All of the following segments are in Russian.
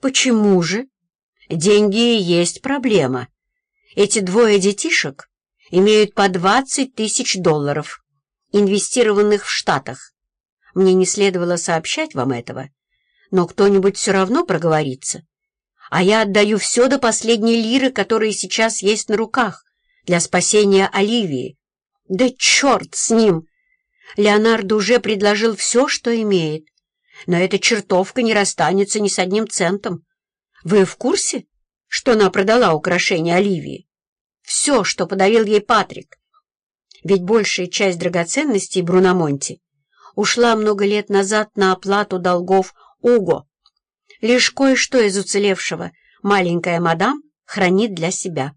Почему же? Деньги и есть проблема. Эти двое детишек имеют по 20 тысяч долларов, инвестированных в Штатах. Мне не следовало сообщать вам этого, но кто-нибудь все равно проговорится. А я отдаю все до последней лиры, которые сейчас есть на руках, для спасения Оливии. Да черт с ним! Леонардо уже предложил все, что имеет, но эта чертовка не расстанется ни с одним центом. Вы в курсе, что она продала украшения Оливии? Все, что подарил ей Патрик. Ведь большая часть драгоценностей Бруномонти ушла много лет назад на оплату долгов Уго. Лишь кое-что из уцелевшего маленькая мадам хранит для себя.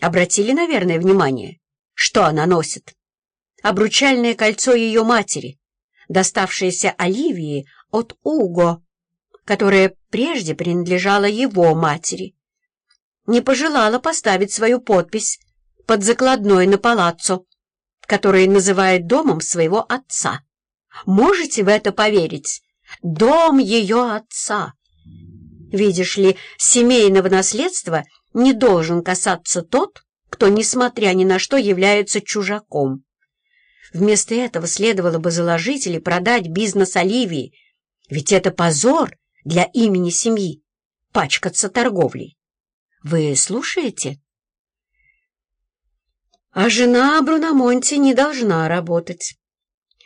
Обратили, наверное, внимание, что она носит? Обручальное кольцо ее матери, доставшееся Оливии от Уго, которое прежде принадлежало его матери. Не пожелала поставить свою подпись под закладной на палаццо, который называет домом своего отца. Можете в это поверить? Дом ее отца. Видишь ли, семейного наследства не должен касаться тот, кто, несмотря ни на что, является чужаком. Вместо этого следовало бы заложить или продать бизнес Оливии, ведь это позор для имени семьи — пачкаться торговлей. Вы слушаете? А жена Бруномонти не должна работать.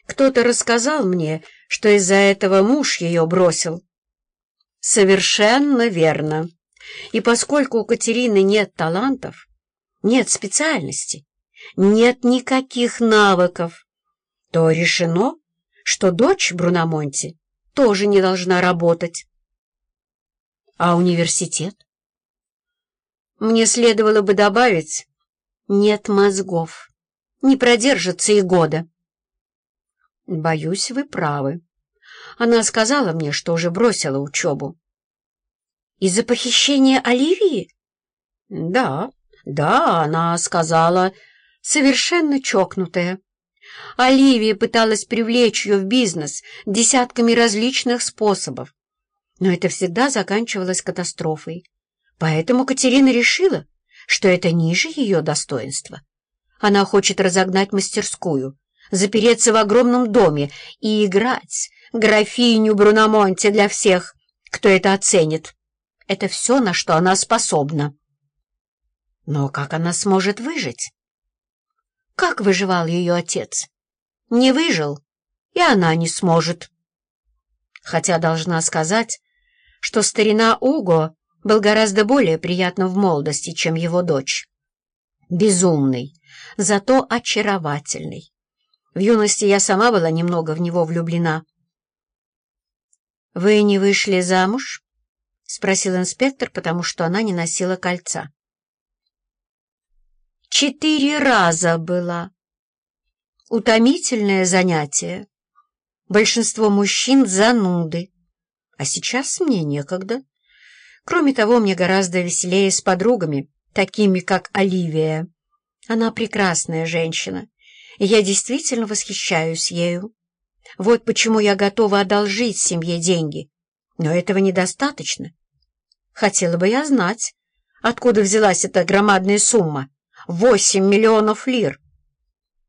Кто-то рассказал мне, что из-за этого муж ее бросил. Совершенно верно. И поскольку у Катерины нет талантов, нет специальности, нет никаких навыков, то решено, что дочь Бруномонти тоже не должна работать. А университет? Мне следовало бы добавить, нет мозгов, не продержится и года. Боюсь, вы правы. Она сказала мне, что уже бросила учебу. Из-за похищения Оливии? Да, да, она сказала, совершенно чокнутая. Оливия пыталась привлечь ее в бизнес десятками различных способов, но это всегда заканчивалось катастрофой. Поэтому Катерина решила, что это ниже ее достоинства. Она хочет разогнать мастерскую, запереться в огромном доме и играть графиню Бруномонте для всех, кто это оценит. Это все, на что она способна. Но как она сможет выжить? Как выживал ее отец? Не выжил, и она не сможет. Хотя должна сказать, что старина Уго был гораздо более приятным в молодости, чем его дочь. Безумный, зато очаровательный. В юности я сама была немного в него влюблена. «Вы не вышли замуж?» — спросил инспектор, потому что она не носила кольца. «Четыре раза была. Утомительное занятие. Большинство мужчин — зануды. А сейчас мне некогда. Кроме того, мне гораздо веселее с подругами, такими как Оливия. Она прекрасная женщина, и я действительно восхищаюсь ею. Вот почему я готова одолжить семье деньги. Но этого недостаточно. Хотела бы я знать, откуда взялась эта громадная сумма — восемь миллионов лир.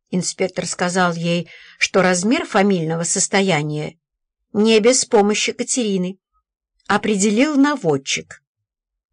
Инспектор сказал ей, что размер фамильного состояния не без помощи Катерины. Определил наводчик.